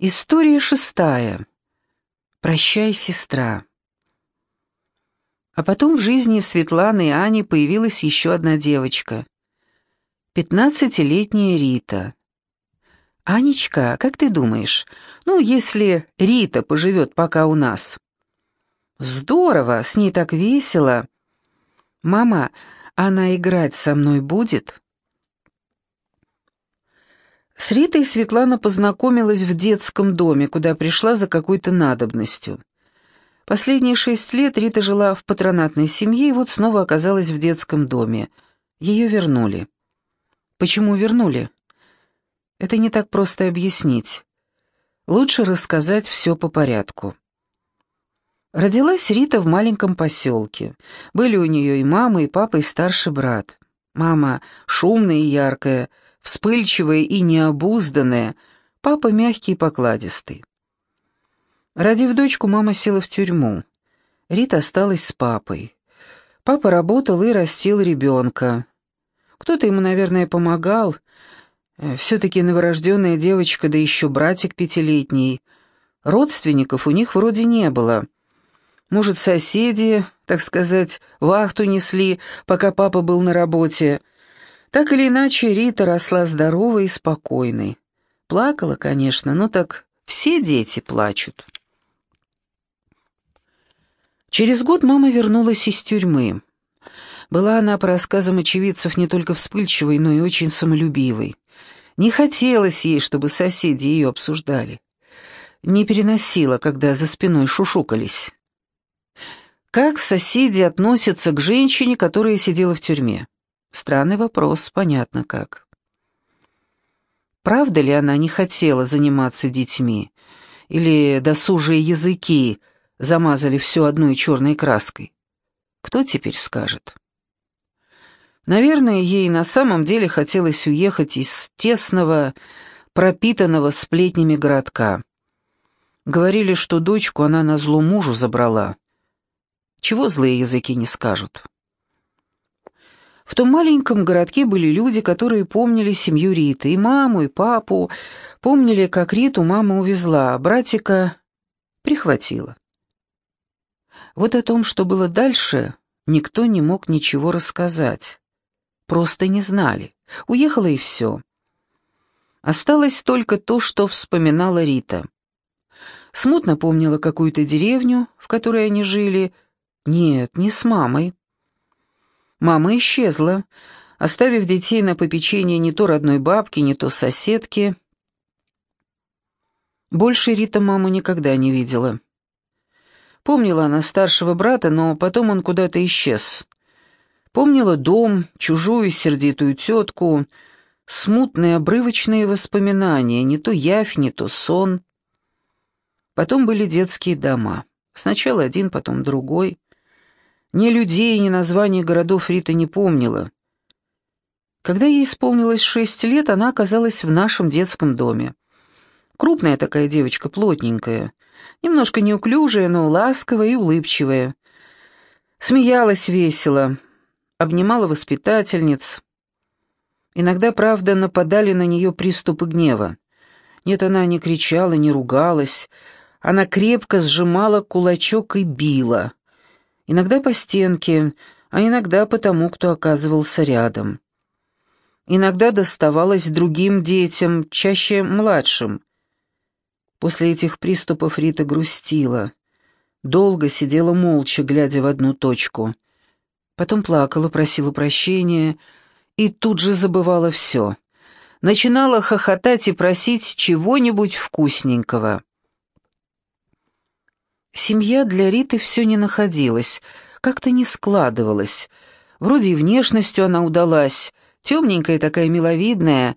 История шестая. Прощай, сестра. А потом в жизни Светланы и Ани появилась еще одна девочка. Пятнадцатилетняя Рита. «Анечка, как ты думаешь, ну, если Рита поживет пока у нас?» «Здорово, с ней так весело. Мама, она играть со мной будет?» С Ритой Светлана познакомилась в детском доме, куда пришла за какой-то надобностью. Последние шесть лет Рита жила в патронатной семье и вот снова оказалась в детском доме. Ее вернули. Почему вернули? Это не так просто объяснить. Лучше рассказать все по порядку. Родилась Рита в маленьком поселке. Были у нее и мама, и папа, и старший брат. Мама шумная и яркая, вспыльчивая и необузданная, папа мягкий и покладистый. Родив дочку, мама села в тюрьму. Рита осталась с папой. Папа работал и растил ребенка. Кто-то ему, наверное, помогал. Э, все-таки новорожденная девочка, да еще братик пятилетний. Родственников у них вроде не было. Может, соседи, так сказать, вахту несли, пока папа был на работе — так или иначе, Рита росла здоровой и спокойной. Плакала, конечно, но так все дети плачут. Через год мама вернулась из тюрьмы. Была она, по рассказам очевидцев, не только вспыльчивой, но и очень самолюбивой. Не хотелось ей, чтобы соседи ее обсуждали. Не переносила, когда за спиной шушукались. Как соседи относятся к женщине, которая сидела в тюрьме? Странный вопрос, понятно как. Правда ли она не хотела заниматься детьми? Или досужие языки замазали все одной черной краской? Кто теперь скажет? Наверное, ей на самом деле хотелось уехать из тесного, пропитанного сплетнями городка. Говорили, что дочку она на зло мужу забрала. Чего злые языки не скажут? В том маленьком городке были люди, которые помнили семью Риты, и маму, и папу, помнили, как Риту мама увезла, а братика прихватила. Вот о том, что было дальше, никто не мог ничего рассказать. Просто не знали. Уехала и все. Осталось только то, что вспоминала Рита. Смутно помнила какую-то деревню, в которой они жили. Нет, не с мамой. Мама исчезла, оставив детей на попечение не то родной бабки, не то соседки. Больше Рита маму никогда не видела. Помнила она старшего брата, но потом он куда-то исчез. Помнила дом, чужую сердитую тетку, смутные обрывочные воспоминания, не то явь, не то сон. Потом были детские дома. Сначала один, потом другой. Ни людей, ни названий городов Рита не помнила. Когда ей исполнилось шесть лет, она оказалась в нашем детском доме. Крупная такая девочка, плотненькая, немножко неуклюжая, но ласковая и улыбчивая. Смеялась весело, обнимала воспитательниц. Иногда, правда, нападали на нее приступы гнева. Нет, она не кричала, не ругалась. Она крепко сжимала кулачок и била иногда по стенке, а иногда по тому, кто оказывался рядом. Иногда доставалось другим детям, чаще младшим. После этих приступов Рита грустила. Долго сидела молча, глядя в одну точку. Потом плакала, просила прощения и тут же забывала все. Начинала хохотать и просить чего-нибудь вкусненького. Семья для Риты все не находилась, как-то не складывалась. Вроде и внешностью она удалась, темненькая такая миловидная,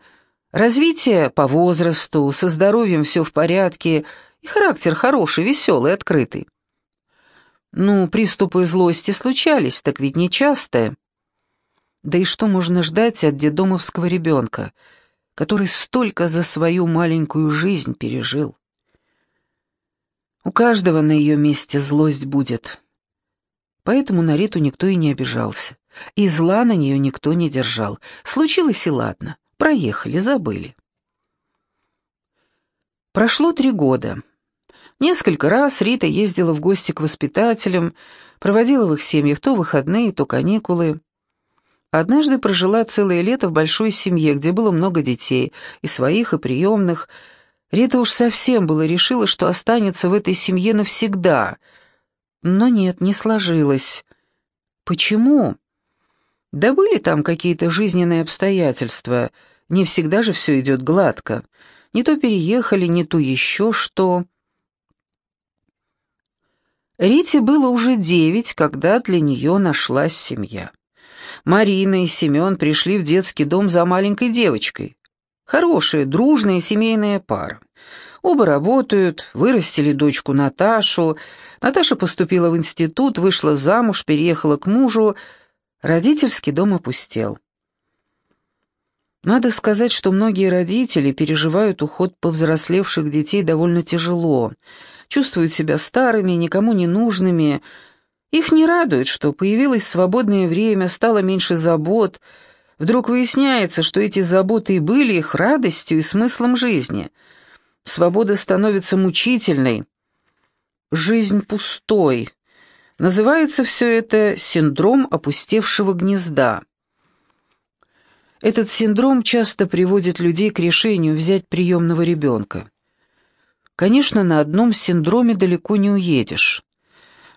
развитие по возрасту, со здоровьем все в порядке, и характер хороший, веселый, открытый. Ну, приступы злости случались, так ведь не часто. Да и что можно ждать от дедомовского ребенка, который столько за свою маленькую жизнь пережил? У каждого на ее месте злость будет. Поэтому на Риту никто и не обижался. И зла на нее никто не держал. Случилось и ладно. Проехали, забыли. Прошло три года. Несколько раз Рита ездила в гости к воспитателям, проводила в их семьях то выходные, то каникулы. Однажды прожила целое лето в большой семье, где было много детей, и своих, и приемных. Рита уж совсем было решила, что останется в этой семье навсегда. Но нет, не сложилось. Почему? Да были там какие-то жизненные обстоятельства. Не всегда же все идет гладко. Не то переехали, не то еще что. Рите было уже девять, когда для нее нашлась семья. Марина и Семен пришли в детский дом за маленькой девочкой. Хорошая, дружная семейная пара. Оба работают, вырастили дочку Наташу. Наташа поступила в институт, вышла замуж, переехала к мужу. Родительский дом опустел. Надо сказать, что многие родители переживают уход повзрослевших детей довольно тяжело, чувствуют себя старыми, никому не нужными, их не радует, что появилось свободное время, стало меньше забот. Вдруг выясняется, что эти заботы и были их радостью и смыслом жизни. Свобода становится мучительной. Жизнь пустой. Называется все это синдром опустевшего гнезда. Этот синдром часто приводит людей к решению взять приемного ребенка. Конечно, на одном синдроме далеко не уедешь.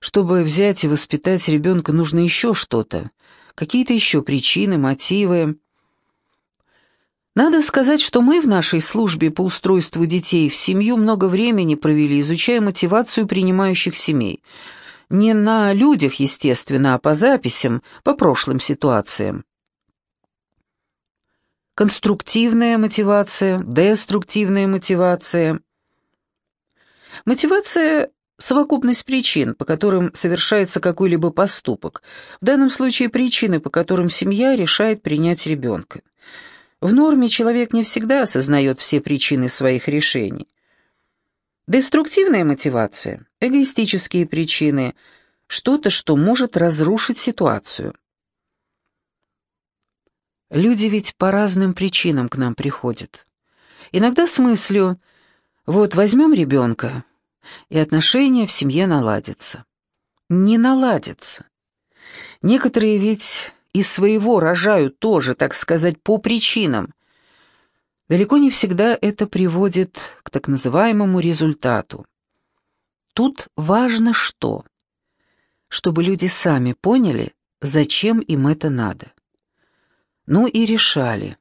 Чтобы взять и воспитать ребенка, нужно еще что-то, какие-то еще причины, мотивы. Надо сказать, что мы в нашей службе по устройству детей в семью много времени провели, изучая мотивацию принимающих семей. Не на людях, естественно, а по записям, по прошлым ситуациям. Конструктивная мотивация, деструктивная мотивация. Мотивация совокупность причин, по которым совершается какой-либо поступок, в данном случае причины, по которым семья решает принять ребенка. В норме человек не всегда осознает все причины своих решений. Деструктивная мотивация, эгоистические причины, что-то, что может разрушить ситуацию. Люди ведь по разным причинам к нам приходят. Иногда с мыслью «вот возьмем ребенка, и отношения в семье наладятся. Не наладятся. Некоторые ведь из своего рожают тоже, так сказать, по причинам. Далеко не всегда это приводит к так называемому результату. Тут важно что? Чтобы люди сами поняли, зачем им это надо. Ну и решали,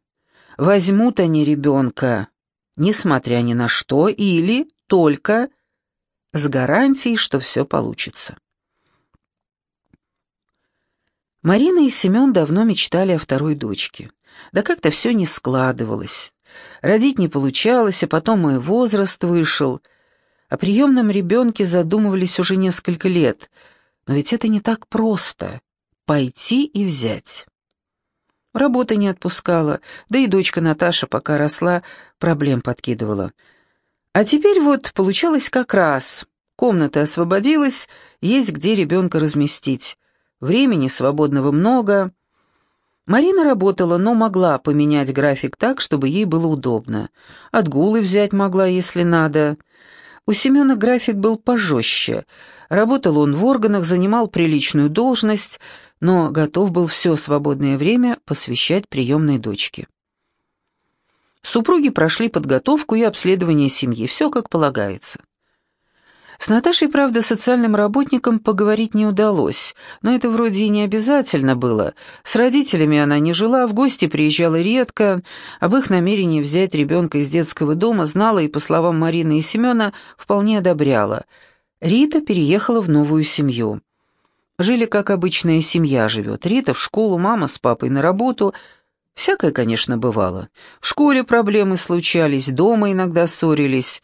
возьмут они ребенка, несмотря ни на что, или только с гарантией, что все получится. Марина и Семен давно мечтали о второй дочке. Да как-то все не складывалось. Родить не получалось, а потом и возраст вышел. О приемном ребенке задумывались уже несколько лет. Но ведь это не так просто — пойти и взять. Работа не отпускала, да и дочка Наташа, пока росла, проблем подкидывала — а теперь вот получалось как раз. Комната освободилась, есть где ребенка разместить. Времени свободного много. Марина работала, но могла поменять график так, чтобы ей было удобно. Отгулы взять могла, если надо. У Семена график был пожестче. Работал он в органах, занимал приличную должность, но готов был все свободное время посвящать приемной дочке. Супруги прошли подготовку и обследование семьи, все как полагается. С Наташей, правда, социальным работникам поговорить не удалось, но это вроде и не обязательно было. С родителями она не жила, в гости приезжала редко, об их намерении взять ребенка из детского дома знала и, по словам Марины и Семена, вполне одобряла. Рита переехала в новую семью. Жили, как обычная семья живет. Рита в школу, мама с папой на работу – Всякое, конечно, бывало. В школе проблемы случались, дома иногда ссорились.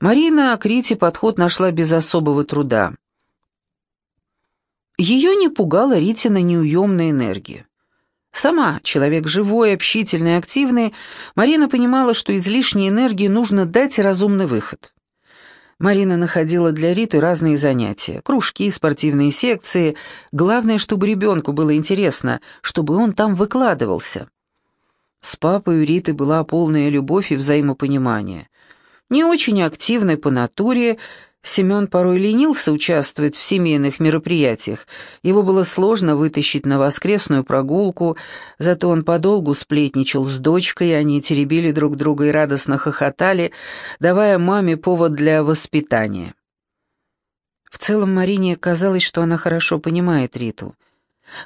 Марина к Рите подход нашла без особого труда. Ее не пугала Ритина неуемная энергия. Сама, человек живой, общительный, активный, Марина понимала, что излишней энергии нужно дать разумный выход. Марина находила для Риты разные занятия, кружки, спортивные секции. Главное, чтобы ребенку было интересно, чтобы он там выкладывался. С папой у Риты была полная любовь и взаимопонимание. Не очень активный по натуре, Семен порой ленился участвовать в семейных мероприятиях. Его было сложно вытащить на воскресную прогулку, зато он подолгу сплетничал с дочкой, они теребили друг друга и радостно хохотали, давая маме повод для воспитания. В целом Марине казалось, что она хорошо понимает Риту.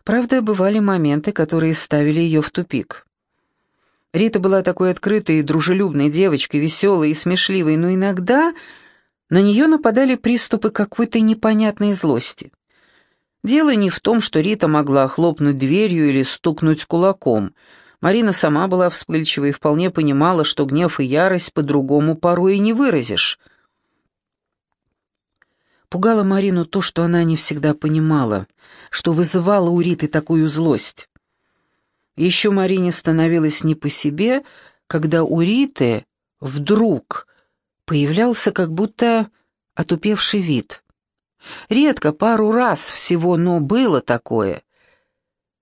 Правда, бывали моменты, которые ставили ее в тупик. Рита была такой открытой и дружелюбной девочкой, веселой и смешливой, но иногда на нее нападали приступы какой-то непонятной злости. Дело не в том, что Рита могла хлопнуть дверью или стукнуть кулаком. Марина сама была вспыльчива и вполне понимала, что гнев и ярость по-другому порой и не выразишь. Пугало Марину то, что она не всегда понимала, что вызывало у Риты такую злость. Еще Марине становилось не по себе, когда у Риты вдруг появлялся как будто отупевший вид. Редко, пару раз всего, но было такое.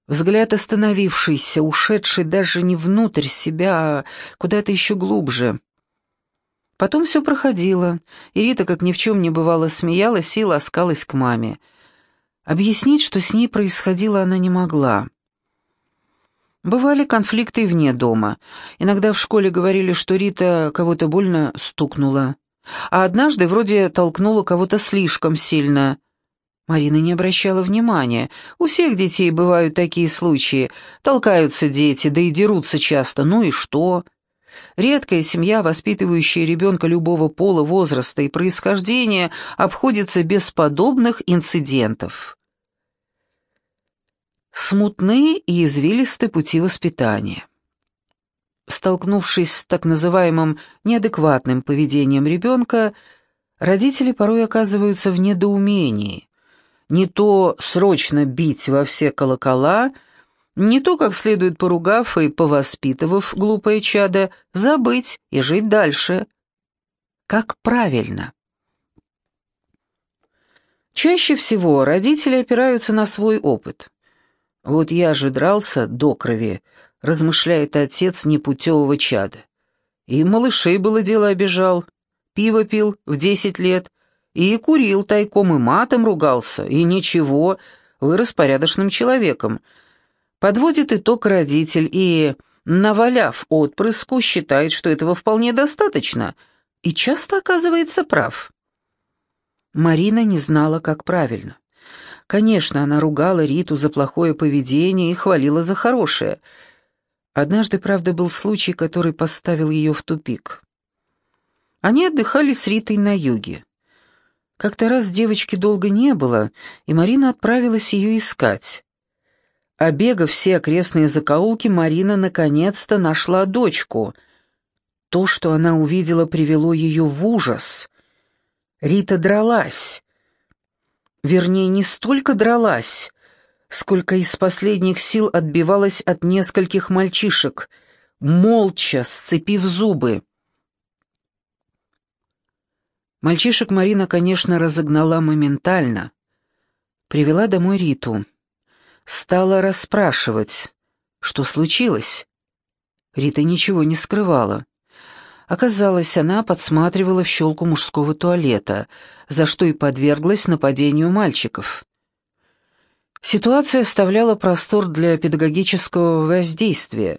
Взгляд остановившийся, ушедший даже не внутрь себя, а куда-то еще глубже. Потом все проходило, и Рита, как ни в чем не бывало, смеялась и ласкалась к маме. Объяснить, что с ней происходило, она не могла. Бывали конфликты вне дома. Иногда в школе говорили, что Рита кого-то больно стукнула. А однажды вроде толкнула кого-то слишком сильно. Марина не обращала внимания. У всех детей бывают такие случаи. Толкаются дети, да и дерутся часто. Ну и что? Редкая семья, воспитывающая ребенка любого пола, возраста и происхождения, обходится без подобных инцидентов смутны и извилисты пути воспитания. Столкнувшись с так называемым неадекватным поведением ребенка, родители порой оказываются в недоумении. Не то срочно бить во все колокола, не то, как следует поругав и повоспитывав глупое чадо, забыть и жить дальше. Как правильно? Чаще всего родители опираются на свой опыт. «Вот я же дрался до крови», — размышляет отец непутевого чада. «И малышей было дело обижал, пиво пил в десять лет, и курил тайком, и матом ругался, и ничего, вырос порядочным человеком. Подводит итог родитель и, наваляв отпрыску, считает, что этого вполне достаточно, и часто оказывается прав». Марина не знала, как правильно. Конечно, она ругала Риту за плохое поведение и хвалила за хорошее. Однажды, правда, был случай, который поставил ее в тупик. Они отдыхали с Ритой на юге. Как-то раз девочки долго не было, и Марина отправилась ее искать. Обегав все окрестные закоулки, Марина наконец-то нашла дочку. То, что она увидела, привело ее в ужас. Рита дралась. Вернее, не столько дралась, сколько из последних сил отбивалась от нескольких мальчишек, молча сцепив зубы. Мальчишек Марина, конечно, разогнала моментально. Привела домой Риту. Стала расспрашивать, что случилось. Рита ничего не скрывала. Оказалось, она подсматривала в щелку мужского туалета, за что и подверглась нападению мальчиков. Ситуация оставляла простор для педагогического воздействия.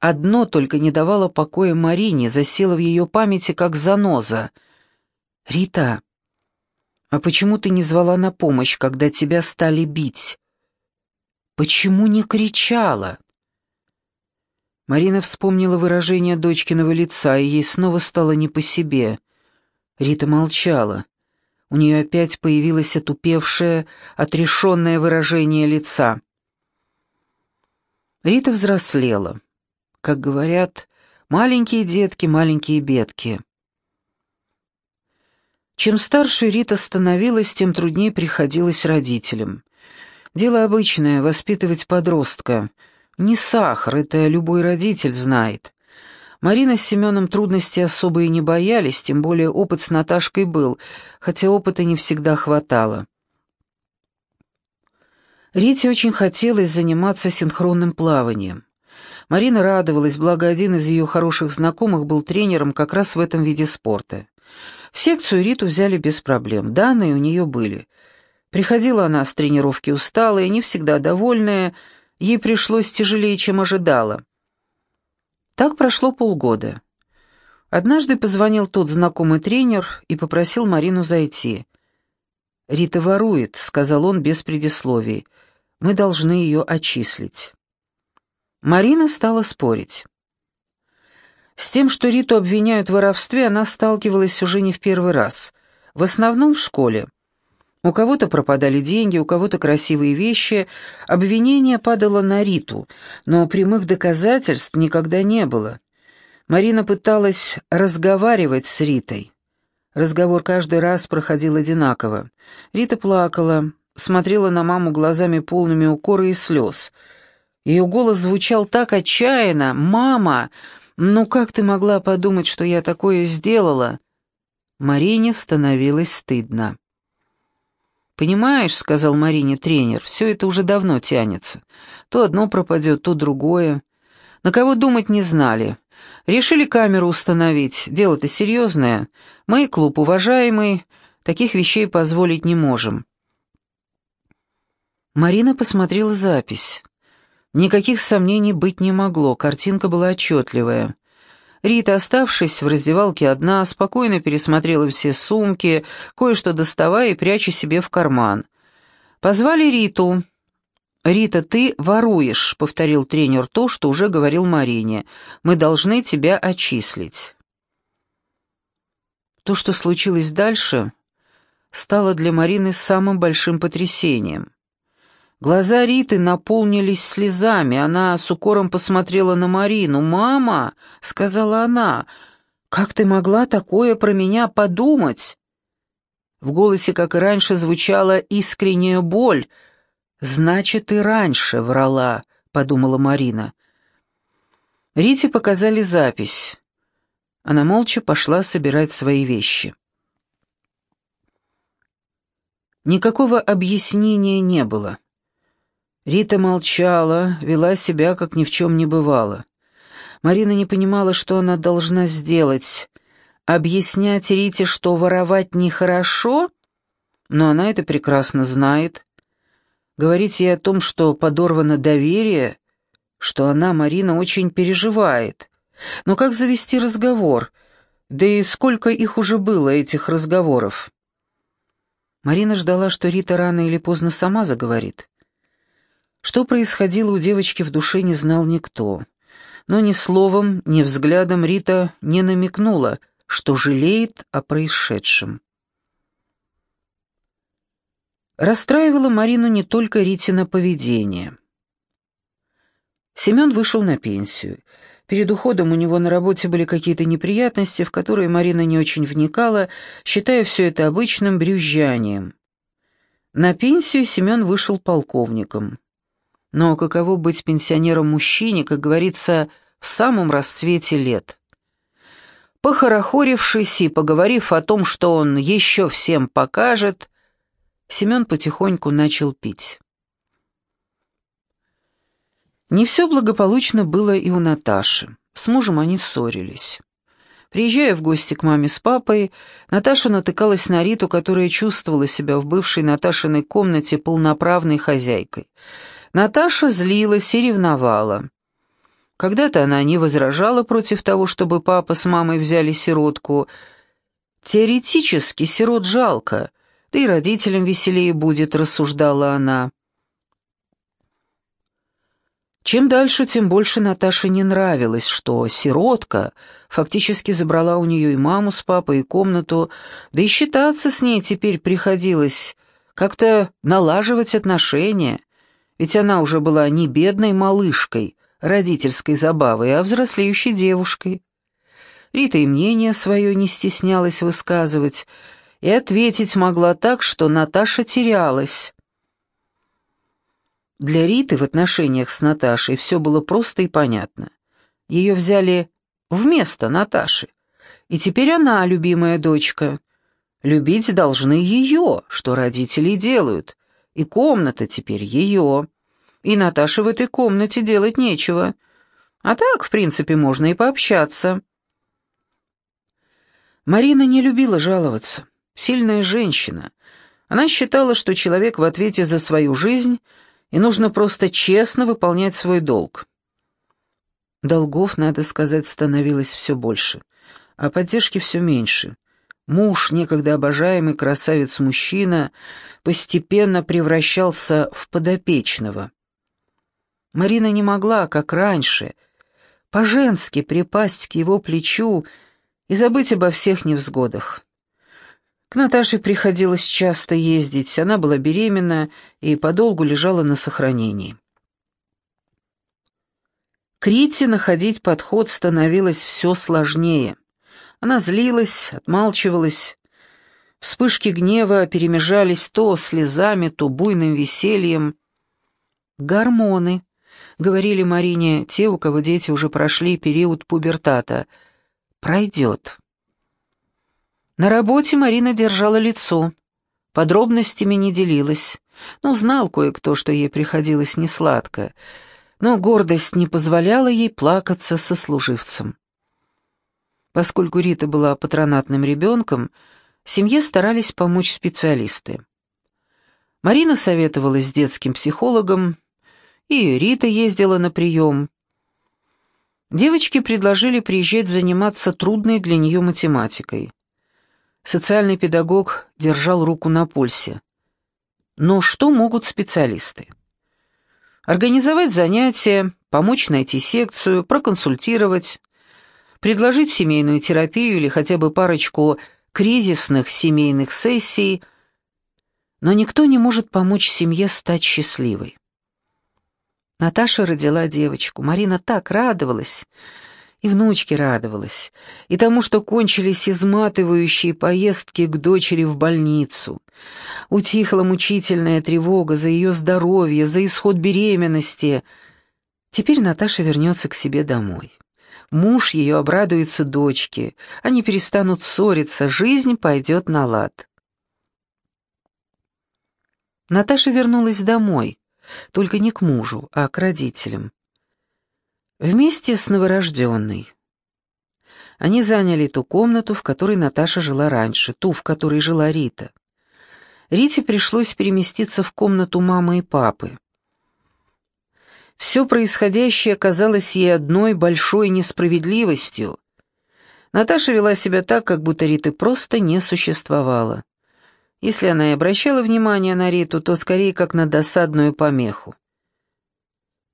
Одно только не давало покоя Марине, засело в ее памяти как заноза. «Рита, а почему ты не звала на помощь, когда тебя стали бить? Почему не кричала?» Марина вспомнила выражение дочкиного лица, и ей снова стало не по себе. Рита молчала. У нее опять появилось отупевшее, отрешенное выражение лица. Рита взрослела. Как говорят, маленькие детки, маленькие бедки. Чем старше Рита становилась, тем труднее приходилось родителям. Дело обычное — воспитывать подростка — не сахар, это любой родитель знает. Марина с Семеном трудностей особо и не боялись, тем более опыт с Наташкой был, хотя опыта не всегда хватало. Рите очень хотелось заниматься синхронным плаванием. Марина радовалась, благо один из ее хороших знакомых был тренером как раз в этом виде спорта. В секцию Риту взяли без проблем, данные у нее были. Приходила она с тренировки усталая, не всегда довольная, ей пришлось тяжелее, чем ожидала. Так прошло полгода. Однажды позвонил тот знакомый тренер и попросил Марину зайти. «Рита ворует», — сказал он без предисловий. «Мы должны ее отчислить». Марина стала спорить. С тем, что Риту обвиняют в воровстве, она сталкивалась уже не в первый раз. В основном в школе. У кого-то пропадали деньги, у кого-то красивые вещи. Обвинение падало на Риту, но прямых доказательств никогда не было. Марина пыталась разговаривать с Ритой. Разговор каждый раз проходил одинаково. Рита плакала, смотрела на маму глазами полными укора и слез — ее голос звучал так отчаянно. «Мама, ну как ты могла подумать, что я такое сделала?» Марине становилось стыдно. «Понимаешь», — сказал Марине тренер, — «все это уже давно тянется. То одно пропадет, то другое. На кого думать не знали. Решили камеру установить. Дело-то серьезное. Мы, клуб уважаемый, таких вещей позволить не можем». Марина посмотрела запись. Никаких сомнений быть не могло, картинка была отчетливая. Рита, оставшись в раздевалке одна, спокойно пересмотрела все сумки, кое-что доставая и пряча себе в карман. Позвали Риту. «Рита, ты воруешь», — повторил тренер то, что уже говорил Марине. «Мы должны тебя отчислить». То, что случилось дальше, стало для Марины самым большим потрясением. Глаза Риты наполнились слезами, она с укором посмотрела на Марину. «Мама!» — сказала она. «Как ты могла такое про меня подумать?» В голосе, как и раньше, звучала искренняя боль. «Значит, и раньше врала», — подумала Марина. Рите показали запись. Она молча пошла собирать свои вещи. Никакого объяснения не было. Рита молчала, вела себя, как ни в чем не бывало. Марина не понимала, что она должна сделать. Объяснять Рите, что воровать нехорошо? Но она это прекрасно знает. Говорить ей о том, что подорвано доверие, что она, Марина, очень переживает. Но как завести разговор? Да и сколько их уже было, этих разговоров? Марина ждала, что Рита рано или поздно сама заговорит. Что происходило у девочки в душе, не знал никто. Но ни словом, ни взглядом Рита не намекнула, что жалеет о происшедшем. Расстраивало Марину не только Ритина поведение. Семен вышел на пенсию. Перед уходом у него на работе были какие-то неприятности, в которые Марина не очень вникала, считая все это обычным брюзжанием. На пенсию Семен вышел полковником. Но каково быть пенсионером-мужчине, как говорится, в самом расцвете лет? Похорохорившись и поговорив о том, что он еще всем покажет, Семен потихоньку начал пить. Не все благополучно было и у Наташи. С мужем они ссорились. Приезжая в гости к маме с папой, Наташа натыкалась на Риту, которая чувствовала себя в бывшей Наташиной комнате полноправной хозяйкой. Наташа злилась и ревновала. Когда-то она не возражала против того, чтобы папа с мамой взяли сиротку. Теоретически сирот жалко, да и родителям веселее будет, рассуждала она. Чем дальше, тем больше Наташе не нравилось, что сиротка фактически забрала у нее и маму с папой, и комнату, да и считаться с ней теперь приходилось, как-то налаживать отношения — ведь она уже была не бедной малышкой, родительской забавой, а взрослеющей девушкой. Рита и мнение свое не стеснялась высказывать, и ответить могла так, что Наташа терялась. Для Риты в отношениях с Наташей все было просто и понятно. Ее взяли вместо Наташи, и теперь она любимая дочка. Любить должны ее, что родители делают, и комната теперь ее. И Наташе в этой комнате делать нечего. А так, в принципе, можно и пообщаться. Марина не любила жаловаться. Сильная женщина. Она считала, что человек в ответе за свою жизнь, и нужно просто честно выполнять свой долг. Долгов, надо сказать, становилось все больше, а поддержки все меньше. Муж, некогда обожаемый красавец-мужчина, постепенно превращался в подопечного. Марина не могла, как раньше, по-женски припасть к его плечу и забыть обо всех невзгодах. К Наташе приходилось часто ездить, она была беременна и подолгу лежала на сохранении. К Рите находить подход становилось все сложнее. Она злилась, отмалчивалась. Вспышки гнева перемежались то слезами, то буйным весельем. «Гормоны», — говорили Марине те, у кого дети уже прошли период пубертата. «Пройдет». На работе Марина держала лицо, подробностями не делилась, но знал кое-кто, что ей приходилось несладко — но гордость не позволяла ей плакаться со служивцем. Поскольку Рита была патронатным ребенком, семье старались помочь специалисты. Марина советовалась с детским психологом, и Рита ездила на прием. Девочки предложили приезжать заниматься трудной для нее математикой. Социальный педагог держал руку на пульсе. Но что могут специалисты? Организовать занятия, помочь найти секцию, проконсультировать, предложить семейную терапию или хотя бы парочку кризисных семейных сессий, но никто не может помочь семье стать счастливой. Наташа родила девочку, Марина так радовалась, и внучке радовалась, и тому, что кончились изматывающие поездки к дочери в больницу. Утихла мучительная тревога за ее здоровье, за исход беременности. Теперь Наташа вернется к себе домой. Муж ее обрадуется дочке, они перестанут ссориться, жизнь пойдет на лад. Наташа вернулась домой, только не к мужу, а к родителям. Вместе с новорожденной. Они заняли ту комнату, в которой Наташа жила раньше, ту, в которой жила Рита. Рите пришлось переместиться в комнату мамы и папы. Все происходящее казалось ей одной большой несправедливостью. Наташа вела себя так, как будто Риты просто не существовало. Если она и обращала внимание на Риту, то скорее как на досадную помеху.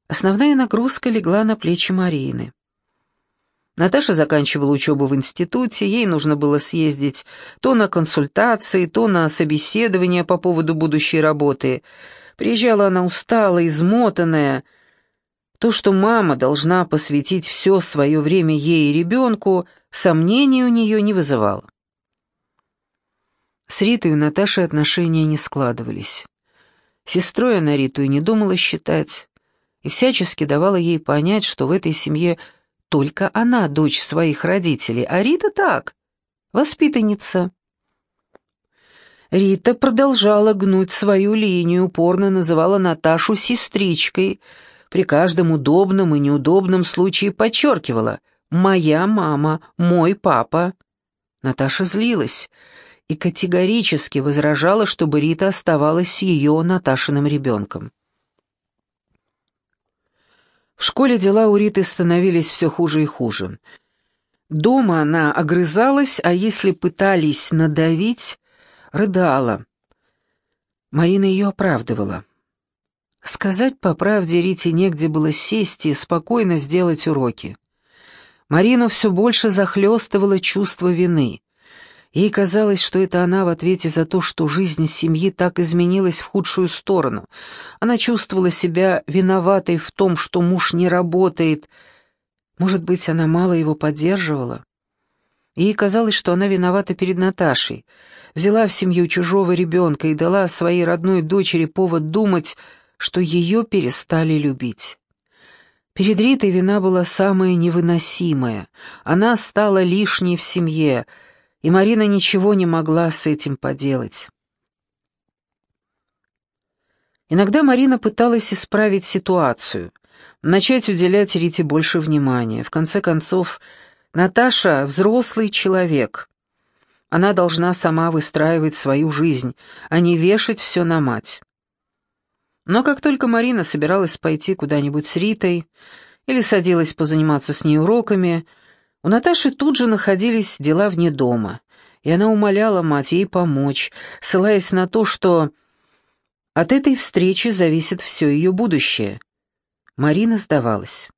Основная нагрузка легла на плечи Марины. Наташа заканчивала учебу в институте, ей нужно было съездить то на консультации, то на собеседование по поводу будущей работы. Приезжала она усталая, измотанная. То, что мама должна посвятить все свое время ей и ребенку, сомнений у нее не вызывало. С Ритой у Наташи отношения не складывались. Сестрой она Риту и не думала считать и всячески давала ей понять, что в этой семье только она дочь своих родителей, а Рита так, воспитанница. Рита продолжала гнуть свою линию, упорно называла Наташу сестричкой, при каждом удобном и неудобном случае подчеркивала «моя мама, мой папа». Наташа злилась и категорически возражала, чтобы Рита оставалась с ее Наташиным ребенком. В школе дела у Риты становились все хуже и хуже. Дома она огрызалась, а если пытались надавить, рыдала. Марина ее оправдывала. Сказать по правде Рите негде было сесть и спокойно сделать уроки. Марину все больше захлестывало чувство вины. Ей казалось, что это она в ответе за то, что жизнь семьи так изменилась в худшую сторону. Она чувствовала себя виноватой в том, что муж не работает. Может быть, она мало его поддерживала? Ей казалось, что она виновата перед Наташей. Взяла в семью чужого ребенка и дала своей родной дочери повод думать, что ее перестали любить. Перед Ритой вина была самая невыносимая. Она стала лишней в семье — и Марина ничего не могла с этим поделать. Иногда Марина пыталась исправить ситуацию. начать уделять Рите больше внимания. В конце концов, Наташа — взрослый человек. Она должна сама выстраивать свою жизнь, а не вешать все на мать. Но как только Марина собиралась пойти куда-нибудь с Ритой или садилась позаниматься с ней уроками, у Наташи тут же находились дела вне дома, и она умоляла мать ей помочь, ссылаясь на то, что от этой встречи зависит все ее будущее. Марина сдавалась.